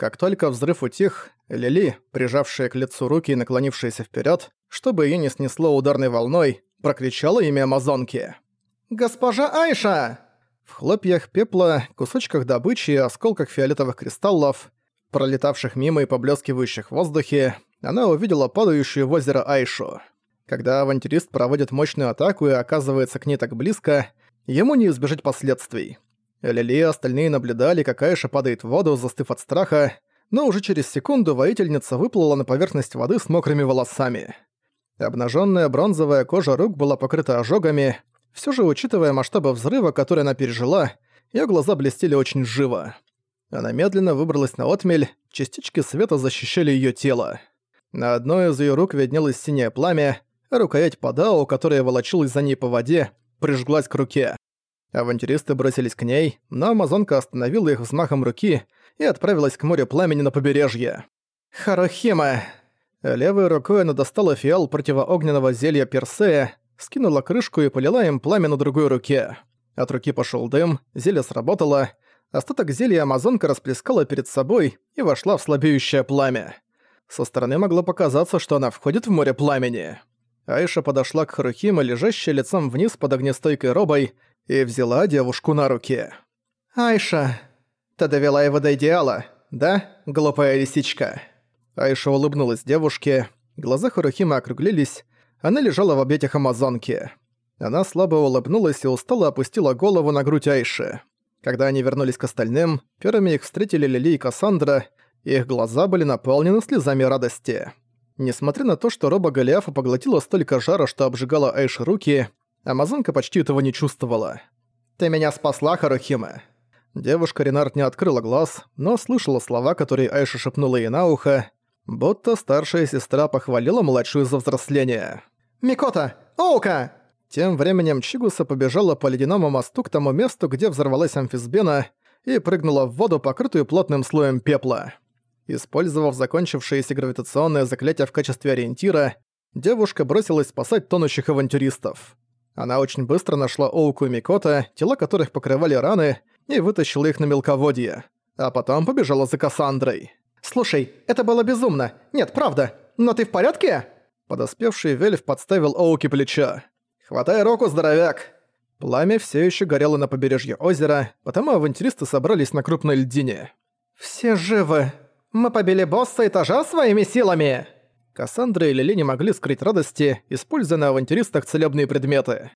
Как только взрыв утих, Лили, прижавшая к лицу руки и наклонившаяся вперед, чтобы ее не снесло ударной волной, прокричала имя Амазонки. «Госпожа Айша!» В хлопьях пепла, кусочках добычи и осколках фиолетовых кристаллов, пролетавших мимо и поблескивающих в воздухе, она увидела падающую в озеро Айшу. Когда авантюрист проводит мощную атаку и оказывается к ней так близко, ему не избежать последствий. Лили и остальные наблюдали, как Айша падает в воду, застыв от страха, но уже через секунду воительница выплыла на поверхность воды с мокрыми волосами. Обнаженная бронзовая кожа рук была покрыта ожогами, все же, учитывая масштабы взрыва, который она пережила, ее глаза блестели очень живо. Она медленно выбралась на отмель, частички света защищали ее тело. На одной из ее рук виднелось синее пламя, а рукоять Падао, которая волочилась за ней по воде, прижглась к руке. Авантюристы бросились к ней, но Амазонка остановила их взмахом руки и отправилась к морю пламени на побережье. «Харухима!» Левой рукой она достала фиал противоогненного зелья Персея, скинула крышку и полила им пламя на другой руке. От руки пошел дым, зелье сработало, остаток зелья Амазонка расплескала перед собой и вошла в слабеющее пламя. Со стороны могло показаться, что она входит в море пламени. Айша подошла к Харухиме, лежащей лицом вниз под огнестойкой робой, и взяла девушку на руки. «Айша, ты довела его до идеала, да, глупая лисичка?» Айша улыбнулась девушке, глаза Харухима округлились, она лежала в объятиях Амазонки. Она слабо улыбнулась и устало опустила голову на грудь Айши. Когда они вернулись к остальным, первыми их встретили Лили и Кассандра, их глаза были наполнены слезами радости. Несмотря на то, что роба Голиафа поглотила столько жара, что обжигала Айши руки, Амазонка почти этого не чувствовала. «Ты меня спасла, Харухима!» Девушка Ренард не открыла глаз, но слышала слова, которые Айша шепнула ей на ухо, будто старшая сестра похвалила младшую за взросление. «Микота! Оука!» Тем временем Чигуса побежала по ледяному мосту к тому месту, где взорвалась амфисбена, и прыгнула в воду, покрытую плотным слоем пепла. Использовав закончившееся гравитационное заклятие в качестве ориентира, девушка бросилась спасать тонущих авантюристов. Она очень быстро нашла Оуку и Микота, тела которых покрывали раны, и вытащила их на мелководье, а потом побежала за Кассандрой. «Слушай, это было безумно! Нет, правда! Но ты в порядке?» Подоспевший Вельф подставил Оуки плечо. «Хватай руку, здоровяк!» Пламя все еще горело на побережье озера, потому авантюристы собрались на крупной льдине. «Все живы! Мы побили босса этажа своими силами!» Кассандра и Лили не могли скрыть радости, используя на авантюристах целебные предметы.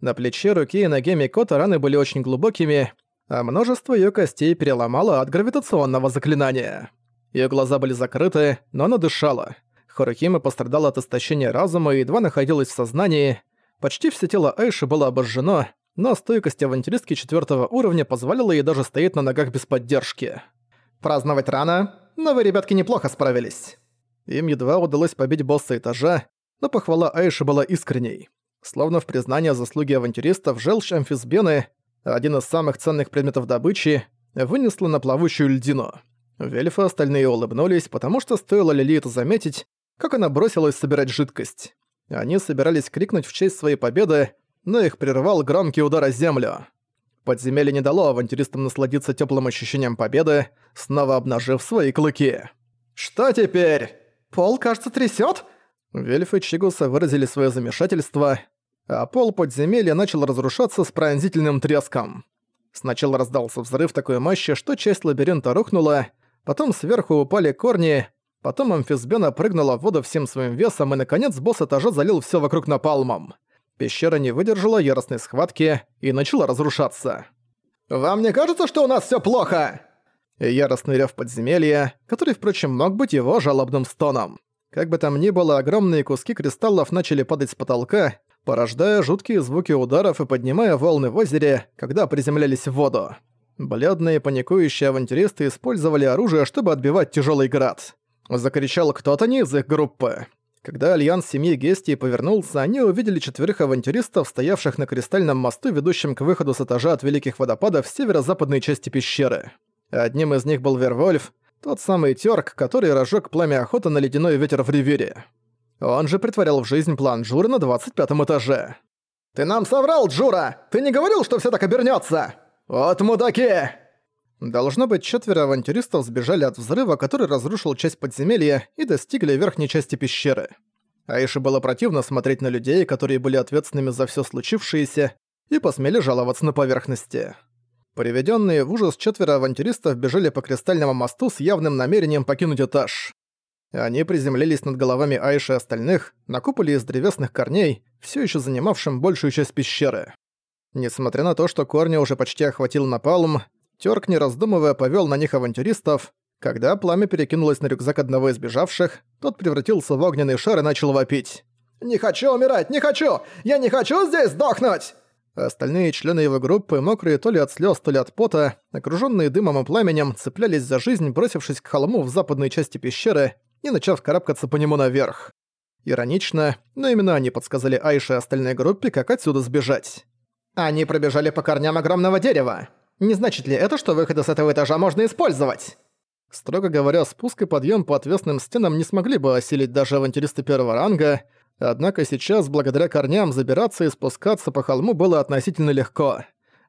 На плече, руке и ноге Микота раны были очень глубокими, а множество ее костей переломало от гравитационного заклинания. Ее глаза были закрыты, но она дышала. Хорохима пострадала от истощения разума и едва находилась в сознании. Почти все тело Айши было обожжено, но стойкость авантюристки четвертого уровня позволяла ей даже стоять на ногах без поддержки. «Праздновать рано, но вы, ребятки, неплохо справились». Им едва удалось побить босса этажа, но похвала Айши была искренней. Словно в признание заслуги авантюристов, желчь амфисбены, один из самых ценных предметов добычи, вынесла на плавучую льдину. Вельф и остальные улыбнулись, потому что стоило Лили это заметить, как она бросилась собирать жидкость. Они собирались крикнуть в честь своей победы, но их прервал громкий удар о землю. Подземелье не дало авантюристам насладиться теплым ощущением победы, снова обнажив свои клыки. «Что теперь? Пол, кажется, трясет? Вельф и Чигуса выразили свое замешательство, а пол подземелья начал разрушаться с пронзительным треском. Сначала раздался взрыв такой мощи, что часть лабиринта рухнула, потом сверху упали корни, Потом амфисбена прыгнула в воду всем своим весом, и наконец босс этажа залил все вокруг напалмом. Пещера не выдержала яростной схватки и начала разрушаться. «Вам не кажется, что у нас все плохо?» Яростный рев подземелья, который, впрочем, мог быть его жалобным стоном. Как бы там ни было, огромные куски кристаллов начали падать с потолка, порождая жуткие звуки ударов и поднимая волны в озере, когда приземлялись в воду. Бледные паникующие авантюристы использовали оружие, чтобы отбивать тяжелый град. Закричал кто-то не из их группы. Когда альянс семьи Гестии повернулся, они увидели четверых авантюристов, стоявших на кристальном мосту, ведущем к выходу с этажа от Великих Водопадов в северо-западной части пещеры. Одним из них был Вервольф, тот самый Тёрк, который разжег пламя охоты на ледяной ветер в Ривере. Он же притворял в жизнь план Джура на 25 этаже. «Ты нам соврал, Джура! Ты не говорил, что все так обернется? Вот мудаки!» Должно быть, четверо авантюристов сбежали от взрыва, который разрушил часть подземелья и достигли верхней части пещеры. Аише было противно смотреть на людей, которые были ответственными за все случившееся, и посмели жаловаться на поверхности. Приведенные в ужас четверо авантюристов бежали по кристальному мосту с явным намерением покинуть этаж. Они приземлились над головами Айши и остальных на куполе из древесных корней, все еще занимавшим большую часть пещеры. Несмотря на то, что корни уже почти охватил напалм, Тёрк, не раздумывая, повел на них авантюристов. Когда пламя перекинулось на рюкзак одного из бежавших, тот превратился в огненный шар и начал вопить. «Не хочу умирать! Не хочу! Я не хочу здесь сдохнуть!» Остальные члены его группы, мокрые то ли от слез, то ли от пота, окруженные дымом и пламенем, цеплялись за жизнь, бросившись к холму в западной части пещеры и начав карабкаться по нему наверх. Иронично, но именно они подсказали Айше и остальной группе, как отсюда сбежать. «Они пробежали по корням огромного дерева. Не значит ли это, что выходы с этого этажа можно использовать?» Строго говоря, спуск и подъем по отвесным стенам не смогли бы осилить даже авантюристы первого ранга, однако сейчас, благодаря корням, забираться и спускаться по холму было относительно легко.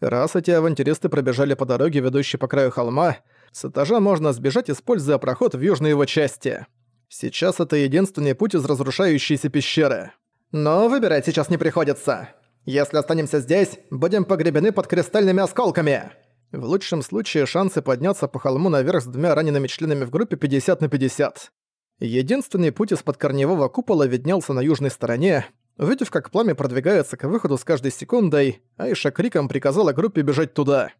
Раз эти авантюристы пробежали по дороге, ведущей по краю холма, с этажа можно сбежать, используя проход в южной его части. Сейчас это единственный путь из разрушающейся пещеры. Но выбирать сейчас не приходится. Если останемся здесь, будем погребены под кристальными осколками. В лучшем случае шансы подняться по холму наверх с двумя ранеными членами в группе 50 на 50. Единственный путь из-под корневого купола виднелся на южной стороне. Увидев, как пламя продвигается к выходу с каждой секундой, Айша криком приказала группе бежать туда.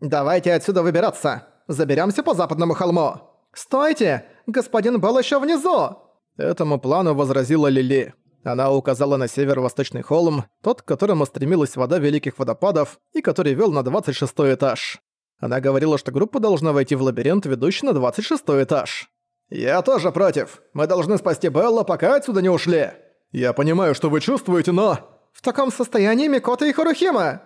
«Давайте отсюда выбираться! Заберемся по западному холму!» «Стойте! Господин был еще внизу!» Этому плану возразила Лили. Она указала на северо-восточный холм, тот, к которому стремилась вода Великих Водопадов и который вел на 26 этаж. Она говорила, что группа должна войти в лабиринт, ведущий на 26 этаж. «Я тоже против. Мы должны спасти Белла, пока отсюда не ушли. Я понимаю, что вы чувствуете, но...» «В таком состоянии Микота и Харухима!»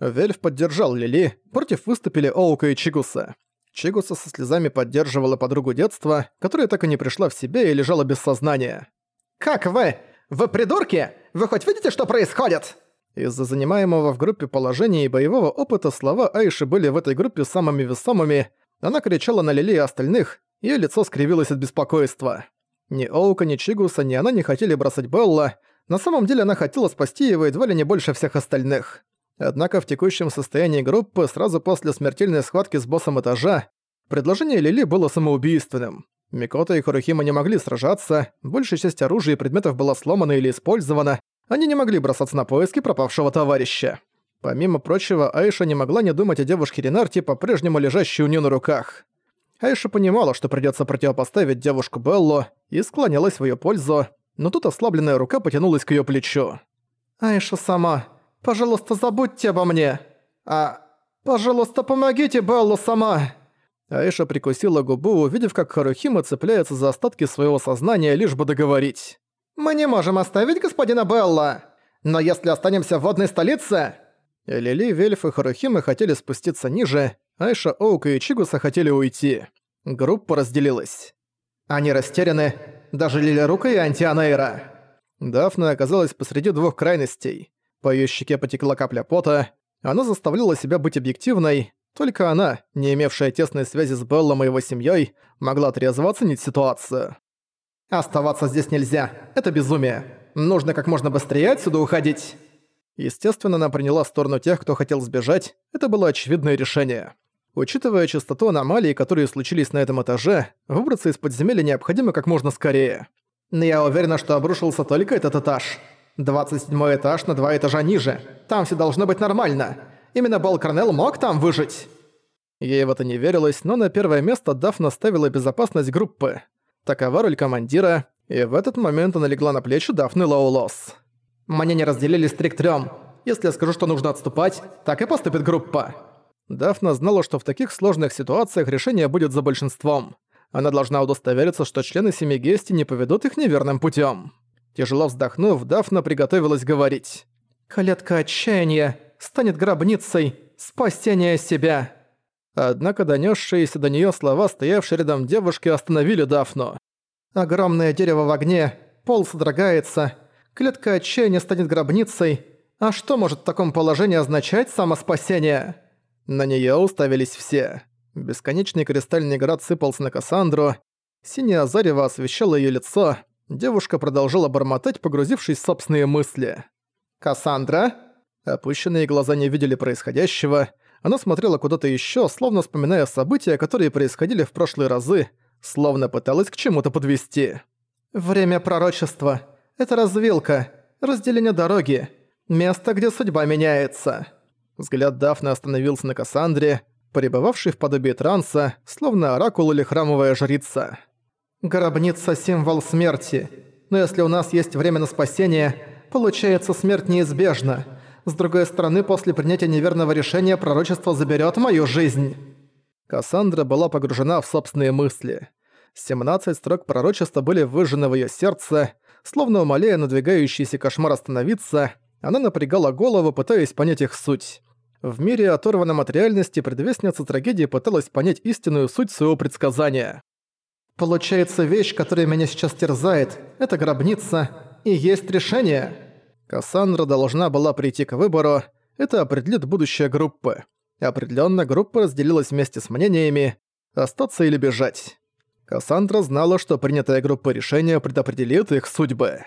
Вельф поддержал Лили, против выступили Оука и Чигуса. Чигуса со слезами поддерживала подругу детства, которая так и не пришла в себя и лежала без сознания. «Как вы? Вы придурки? Вы хоть видите, что происходит?» Из-за занимаемого в группе положения и боевого опыта слова Айши были в этой группе самыми весомыми. Она кричала на Лили и остальных, ее лицо скривилось от беспокойства. Ни Оука, ни Чигуса, ни она не хотели бросать Белла. На самом деле она хотела спасти его едва ли не больше всех остальных. Однако в текущем состоянии группы, сразу после смертельной схватки с боссом этажа, предложение Лили было самоубийственным. Микота и Хурухима не могли сражаться, большая часть оружия и предметов была сломана или использована, они не могли бросаться на поиски пропавшего товарища. Помимо прочего, Айша не могла не думать о девушке Ренарте, по-прежнему лежащей у нее на руках. Айша понимала, что придется противопоставить девушку Беллу, и склонялась в ее пользу, но тут ослабленная рука потянулась к ее плечу. «Айша сама, Пожалуйста, забудьте обо мне. А... Пожалуйста, помогите Беллу сама!» Аиша прикусила губу, увидев, как Харухима цепляется за остатки своего сознания, лишь бы договорить. «Мы не можем оставить господина Белла! Но если останемся в водной столице...» Лили, Вельф и Харухима хотели спуститься ниже, Айша, Оука и Чигуса хотели уйти. Группа разделилась. Они растеряны, даже Лили Рука и Антианейра. Дафна оказалась посреди двух крайностей. По её щеке потекла капля пота. Она заставляла себя быть объективной. Только она, не имевшая тесной связи с Беллом и его семьёй, могла трезво оценить ситуацию. «Оставаться здесь нельзя. Это безумие. Нужно как можно быстрее отсюда уходить». Естественно, она приняла сторону тех, кто хотел сбежать. Это было очевидное решение. Учитывая частоту аномалий, которые случились на этом этаже, выбраться из подземелья необходимо как можно скорее. Но я уверена, что обрушился только этот этаж. 27 этаж на два этажа ниже. Там все должно быть нормально. Именно Бол Корнелл мог там выжить. Ей в это не верилось, но на первое место Дафна ставила безопасность группы. Такова роль командира, и в этот момент она легла на плечи Дафны Лоулос. «Мне не разделили стрик трём. Если я скажу, что нужно отступать, так и поступит группа». Дафна знала, что в таких сложных ситуациях решение будет за большинством. Она должна удостовериться, что члены семьи Гести не поведут их неверным путём. Тяжело вздохнув, Дафна приготовилась говорить. «Клетка отчаяния станет гробницей спасения себя». Однако донесшиеся до нее слова, стоявшие рядом девушки, остановили Дафну. «Огромное дерево в огне, пол содрогается, клетка отчаяния станет гробницей. А что может в таком положении означать самоспасение?» На нее уставились все. Бесконечный кристальный град сыпался на Кассандру, синее зарево освещало её лицо, девушка продолжала бормотать, погрузившись в собственные мысли. «Кассандра?» Опущенные глаза не видели происходящего, она смотрела куда-то ещё, словно вспоминая события, которые происходили в прошлые разы, словно пыталась к чему-то подвести. «Время пророчества. Это развилка, разделение дороги, место, где судьба меняется». Взгляд Дафны остановился на Кассандре, пребывавшей в подобии транса, словно оракул или храмовая жрица. «Гробница – символ смерти. Но если у нас есть время на спасение, получается смерть неизбежна. С другой стороны, после принятия неверного решения пророчество заберет мою жизнь». Кассандра была погружена в собственные мысли. 17 строк пророчества были выжжены в её сердце, словно умоляя надвигающийся кошмар остановиться, она напрягала голову, пытаясь понять их суть. В мире, оторванном от реальности, предвестница трагедии пыталась понять истинную суть своего предсказания. «Получается, вещь, которая меня сейчас терзает, это гробница, и есть решение». Кассандра должна была прийти к выбору, это определит будущее группы. Определенно группа разделилась вместе с мнениями, остаться или бежать. Кассандра знала, что принятая группа решения предопределит их судьбы.